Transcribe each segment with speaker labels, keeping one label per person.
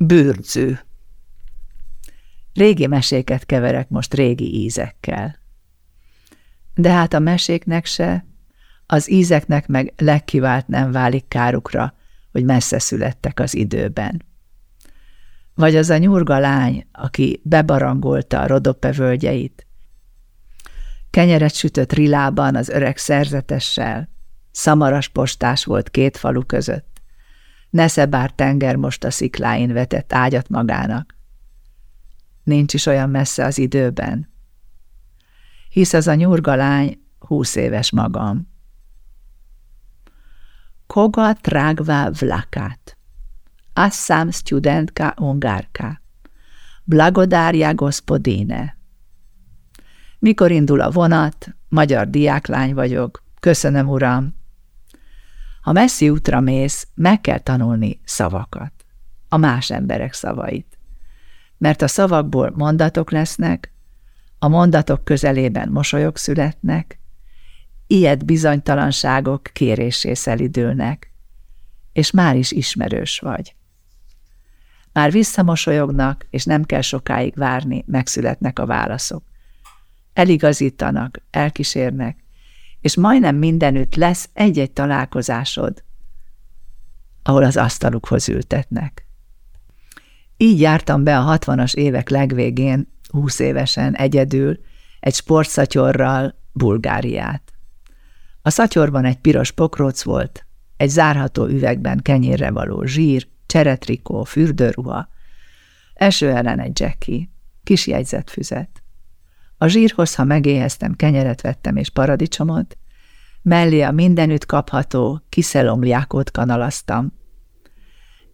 Speaker 1: Bőrcő Régi meséket keverek most régi ízekkel. De hát a meséknek se, az ízeknek meg legkivált nem válik kárukra, hogy messze születtek az időben. Vagy az a nyurga lány, aki bebarangolta a Rodope völgyeit. Kenyeret sütött rilában az öreg szerzetessel, szamaras postás volt két falu között, Neszebár tenger most a szikláin vetett ágyat magának. Nincs is olyan messze az időben. Hisz az a nyurga lány húsz éves magam. Koga trágva vlakát. Assam studentka ungárka. Blagodárja gospodine. Mikor indul a vonat? Magyar diáklány vagyok. Köszönöm, uram. Ha messzi útra mész, meg kell tanulni szavakat, a más emberek szavait. Mert a szavakból mondatok lesznek, a mondatok közelében mosolyok születnek, ilyet bizonytalanságok kérésé szelidülnek, és már is ismerős vagy. Már visszamosolyognak, és nem kell sokáig várni, megszületnek a válaszok. Eligazítanak, elkísérnek, és majdnem mindenütt lesz egy-egy találkozásod, ahol az asztalukhoz ültetnek. Így jártam be a hatvanas évek legvégén, húsz évesen, egyedül, egy sportszatyorral Bulgáriát. A szatyorban egy piros pokróc volt, egy zárható üvegben kenyérre való zsír, cseretrikó, fürdőruha, első ellen egy Jackie, kis jegyzetfüzet. A zsírhoz, ha megéheztem, kenyeret vettem és paradicsomot, mellé a mindenütt kapható kiszelomjákot kanalaztam.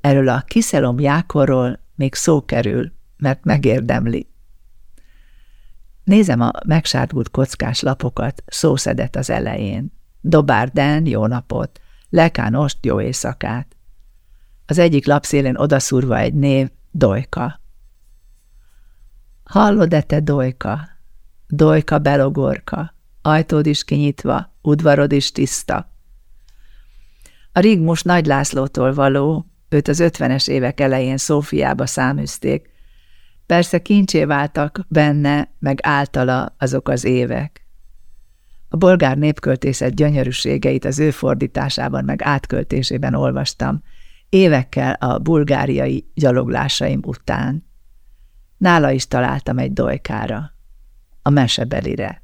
Speaker 1: Erről a kiszelomjákorról még szó kerül, mert megérdemli. Nézem a megsárgult kockás lapokat, szószedet az elején. Dobárden, jó napot, Lekánost, jó éjszakát. Az egyik lapszélén odaszúrva egy név, Dojka. Hallod-e te, Dojka? Dojka belogorka, ajtód is kinyitva, udvarod is tiszta. A Rigmus Nagy Lászlótól való, őt az ötvenes évek elején Szófiába száműzték. Persze kincsé váltak benne, meg általa azok az évek. A bolgár népköltészet gyönyörűségeit az ő fordításában meg átköltésében olvastam, évekkel a bulgáriai gyaloglásaim után. Nála is találtam egy dojkára a mesebelire.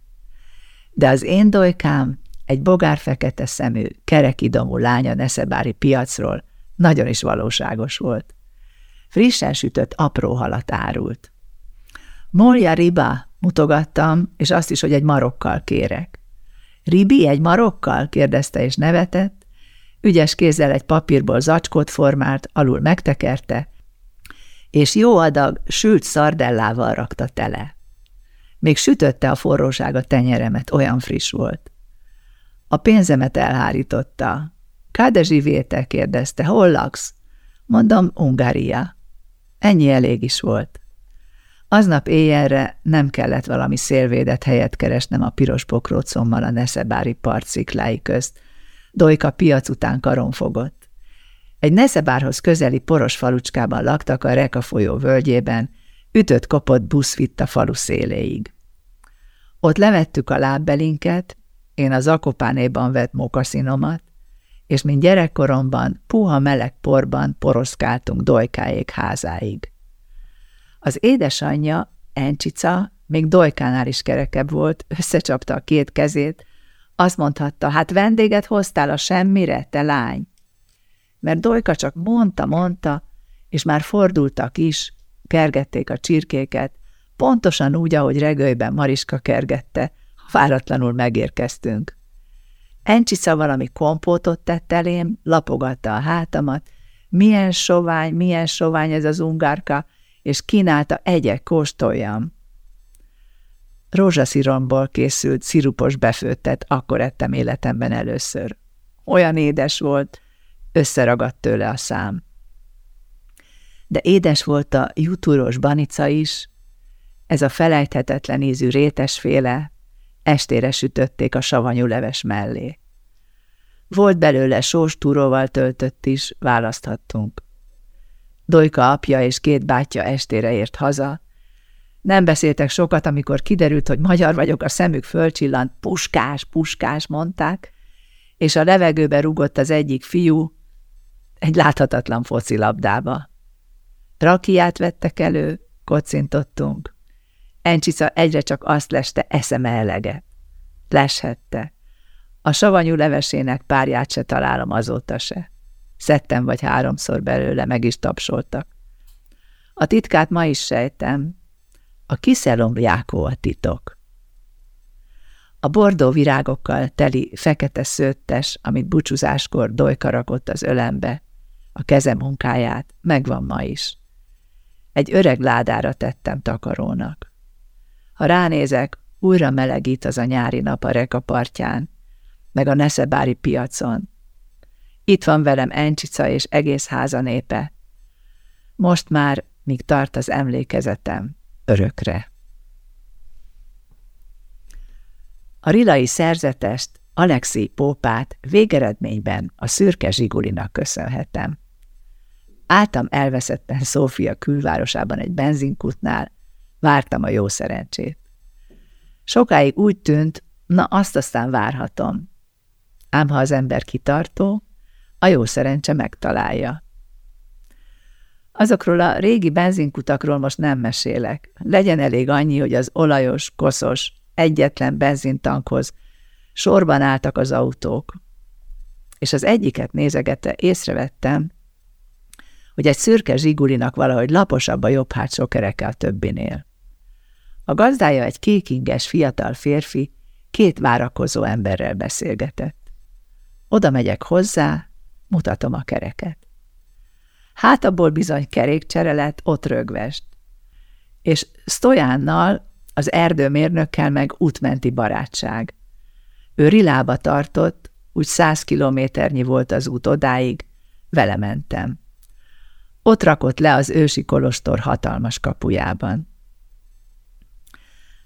Speaker 1: De az én dolykám egy bogár fekete szemű, kerekidomú lánya Neszebári piacról nagyon is valóságos volt. Frissen sütött apró halat árult. Molja riba, mutogattam, és azt is, hogy egy marokkal kérek. Ribi egy marokkal? kérdezte és nevetett. Ügyes kézzel egy papírból zacskót formált, alul megtekerte, és jó adag sült szardellával rakta tele. Még sütötte a forróság a tenyeremet, olyan friss volt. A pénzemet elhárította. Kádezsi vétel kérdezte, hol laksz? Mondom, Ungária. Ennyi elég is volt. Aznap éjjelre nem kellett valami szélvédett helyet keresnem a piros pokrócommal a Neszebári partsziklái közt. Dojka piac után karon fogott. Egy Neszebárhoz közeli poros falucskában laktak a Reka folyó völgyében, Ütött kopott busz vitt a falu széléig. Ott levettük a lábbelinket, én az akopánéban vett mokaszinomat, és mint gyerekkoromban puha meleg porban poroszkáltunk Dojkáék házáig. Az édesanyja, Encsica, még Dojkánál is kerekebb volt, összecsapta a két kezét, azt mondhatta, hát vendéget hoztál a semmire, te lány. Mert Dojka csak mondta, mondta, és már fordultak is, kergették a csirkéket, pontosan úgy, ahogy regőjben Mariska kergette, váratlanul megérkeztünk. Encsica valami kompótot tett elém, lapogatta a hátamat, milyen sovány, milyen sovány ez az ungárka, és kínálta egyek kóstoljam. Rózsasziromból készült szirupos befőttet, akkor ettem életemben először. Olyan édes volt, összeragadt tőle a szám de édes volt a jutúros banica is, ez a felejthetetlen ízű rétesféle, estére sütötték a savanyú leves mellé. Volt belőle sós túróval töltött is, választhattunk. Dojka apja és két bátyja estére ért haza. Nem beszéltek sokat, amikor kiderült, hogy magyar vagyok, a szemük fölcsillant, puskás, puskás, mondták, és a levegőbe rugott az egyik fiú egy láthatatlan focilabdába. Rakiát vettek elő, kocintottunk. Encsica egyre csak azt leste eszeme elege. Leshette. A savanyú levesének párját se találom azóta se. Szedtem vagy háromszor belőle, meg is tapsoltak. A titkát ma is sejtem. A kiszelom a titok. A bordó virágokkal teli fekete szőttes, amit búcsúzáskor dojka rakott az ölembe, a keze munkáját, megvan ma is. Egy öreg ládára tettem takarónak. Ha ránézek, újra melegít az a nyári nap a reka partján, meg a Neszebári piacon. Itt van velem Encsica és egész háza népe. Most már, míg tart az emlékezetem, örökre. A rilai szerzetest, Alexei Pópát végeredményben a szürke zsigulinak köszönhetem. Álltam elveszetten Szófia külvárosában egy benzinkutnál, vártam a jó szerencsét. Sokáig úgy tűnt, na azt aztán várhatom. Ám ha az ember kitartó, a jó szerencse megtalálja. Azokról a régi benzinkutakról most nem mesélek. Legyen elég annyi, hogy az olajos, koszos, egyetlen benzintankhoz sorban álltak az autók. És az egyiket nézegette észrevettem, hogy egy szürke zsigulinak valahogy laposabb a jobb hátsó kereke a többinél. A gazdája egy kékinges fiatal férfi, két várakozó emberrel beszélgetett. Oda megyek hozzá, mutatom a kereket. Hát abból bizony kerékcsere lett, ott rögvest. És Stojánnal, az erdőmérnökkel meg útmenti barátság. Ő rilába tartott, úgy száz kilométernyi volt az út odáig, vele mentem. Ott rakott le az ősi kolostor hatalmas kapujában.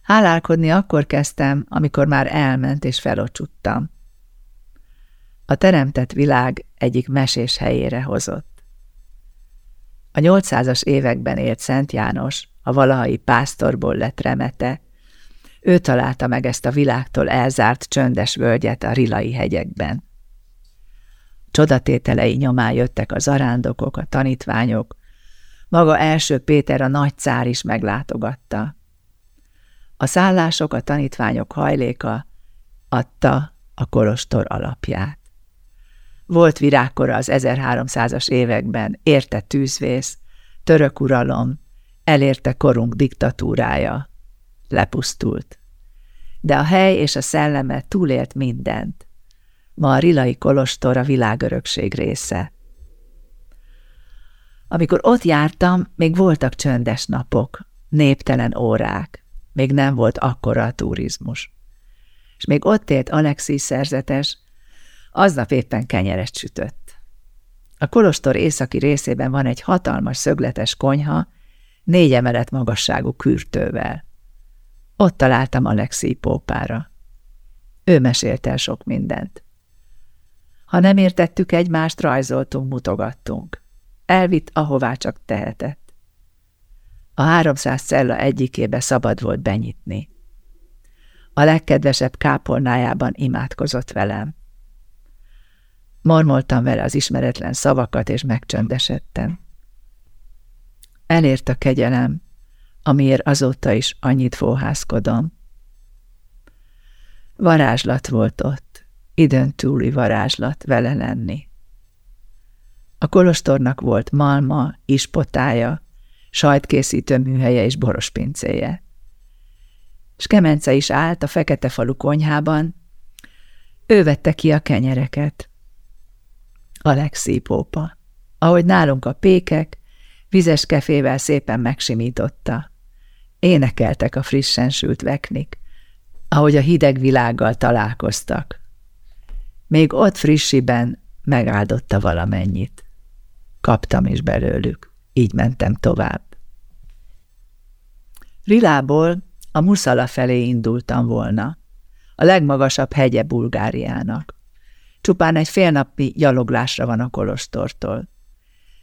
Speaker 1: Hálálkodni akkor kezdtem, amikor már elment és felocsuttam. A teremtett világ egyik mesés helyére hozott. A 800-as években élt Szent János, a valahai pásztorból lett remete, ő találta meg ezt a világtól elzárt csöndes völgyet a Rilai hegyekben. Csodatételei nyomán jöttek a zarándokok, a tanítványok, maga első Péter a nagy cár is meglátogatta. A szállások, a tanítványok hajléka adta a kolostor alapját. Volt virágkora az 1300-as években, érte tűzvész, török uralom, elérte korunk diktatúrája. Lepusztult. De a hely és a szelleme túlélt mindent. Ma a Rilai Kolostor a világörökség része. Amikor ott jártam, még voltak csöndes napok, néptelen órák, még nem volt akkora a turizmus. És még ott élt Alexi szerzetes, aznap éppen kenyeret sütött. A kolostor északi részében van egy hatalmas szögletes konyha, négy emelet magasságú kürtővel. Ott találtam Alexi pópára. Ő mesélt el sok mindent. Ha nem értettük egymást, rajzoltunk, mutogattunk. Elvitt, ahová csak tehetett. A háromszáz cella egyikébe szabad volt benyitni. A legkedvesebb kápolnájában imádkozott velem. Mormoltam vele az ismeretlen szavakat, és megcsöndesedtem. Elért a kegyelem, amiért azóta is annyit fóhászkodom. Varázslat volt ott, időn túli varázslat vele lenni. A kolostornak volt malma, ispotája, sajtkészítő műhelye és borospincéje. S Kemence is állt a fekete falu konyhában, ő vette ki a kenyereket. Alexi pópa. Ahogy nálunk a pékek, vizes kefével szépen megsimította. Énekeltek a frissen sült veknik, ahogy a hideg világgal találkoztak. Még ott frissiben megáldotta valamennyit. Kaptam is belőlük, így mentem tovább. Rilából a Muszala felé indultam volna, a legmagasabb hegye Bulgáriának. Csupán egy fél napi gyaloglásra van a kolostortól.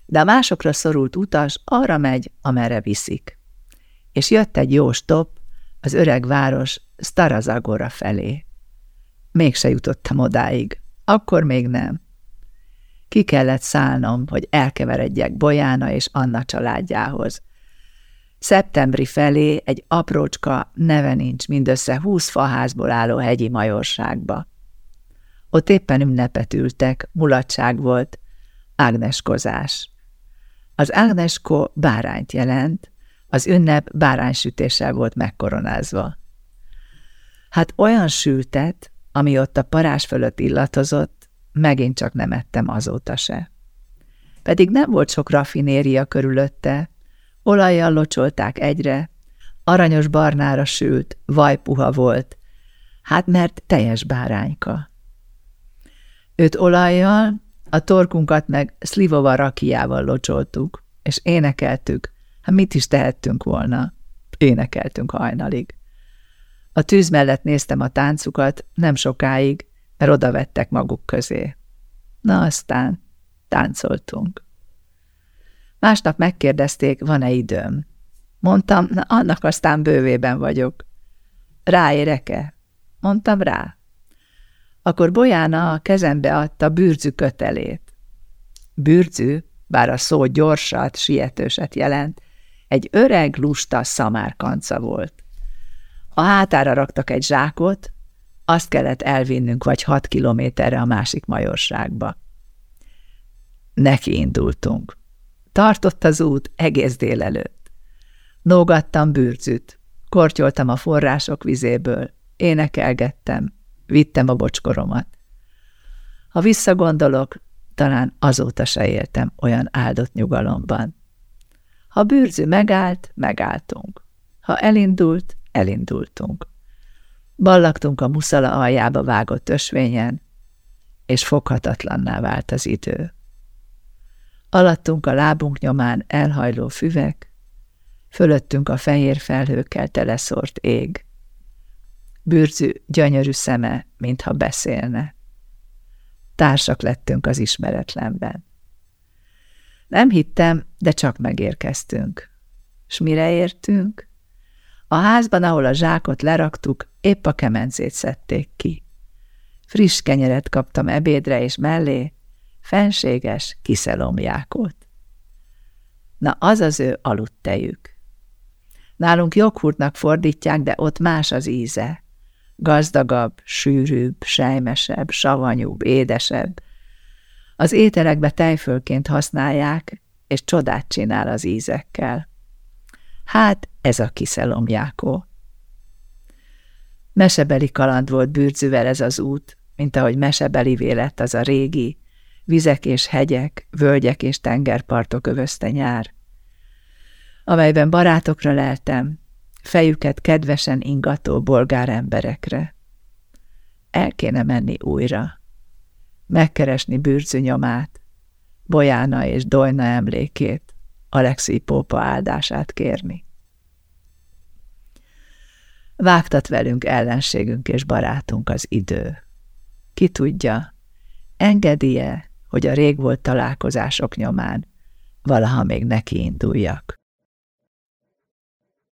Speaker 1: de a másokra szorult utas arra megy, amerre viszik. És jött egy jó stop az öreg város Starazagora felé. Mégse jutottam odáig. Akkor még nem. Ki kellett szállnom, hogy elkeveredjek Bojána és Anna családjához. Szeptembri felé egy aprócska, neve nincs, mindössze húsz faházból álló hegyi majorságba. Ott éppen ünnepet ültek, mulatság volt, ágneskozás. Az ágnesko bárányt jelent, az ünnep báránysütéssel volt megkoronázva. Hát olyan sültet, ami ott a parás fölött illatozott, megint csak nem ettem azóta se. Pedig nem volt sok rafinéria körülötte, olajjal locsolták egyre, aranyos barnára sült, vajpuha volt, hát mert teljes bárányka. Őt olajjal, a torkunkat meg szlivova rakiával locsoltuk, és énekeltük, hát mit is tehettünk volna? Énekeltünk hajnalig. A tűz mellett néztem a táncukat, nem sokáig, mert oda vettek maguk közé. Na aztán táncoltunk. Másnap megkérdezték, van-e időm. Mondtam, na annak aztán bővében vagyok. Ráérek-e? Mondtam rá. Akkor Bojána a kezembe adta bűrcű kötelét. Bűrcű, bár a szó gyorsat, sietőset jelent, egy öreg, lusta szamárkanca volt. A hátára raktak egy zsákot, azt kellett elvinnünk vagy hat kilométerre a másik majorságba. Neki indultunk. Tartott az út egész délelőtt. Nógattam bűrcüt, kortyoltam a források vizéből, énekelgettem, vittem a bocskoromat. Ha visszagondolok, talán azóta se éltem olyan áldott nyugalomban. Ha bűrző megállt, megálltunk. Ha elindult, elindultunk. Ballagtunk a muszala aljába vágott ösvényen, és foghatatlanná vált az idő. Alattunk a lábunk nyomán elhajló füvek, fölöttünk a fehér felhőkkel teleszort ég. Bűrzű, gyönyörű szeme, mintha beszélne. Társak lettünk az ismeretlenben. Nem hittem, de csak megérkeztünk. S mire értünk? A házban, ahol a zsákot leraktuk, épp a kemencét szedték ki. Friss kenyeret kaptam ebédre, és mellé fenséges kiszelomjákot. Na, az az ő aludtejük. Nálunk joghurtnak fordítják, de ott más az íze. Gazdagabb, sűrűbb, sejmesebb, savanyúbb, édesebb. Az ételekbe tejfölként használják, és csodát csinál az ízekkel. Hát ez a kiszelomjákó. Mesebeli kaland volt bűrcüvel ez az út, mint ahogy mesebeli lett az a régi, vizek és hegyek, völgyek és tengerpartok övözte nyár, amelyben barátokra leltem, fejüket kedvesen ingató bolgár emberekre. El kéne menni újra, megkeresni bűrcű nyomát, Bojána és Dojna emlékét, Alexi Pópa áldását kérni. Vágtat velünk ellenségünk és barátunk az idő. Ki tudja, engedje, hogy a rég volt találkozások nyomán valaha még neki induljak.